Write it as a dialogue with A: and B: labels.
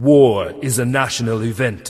A: War is a national event.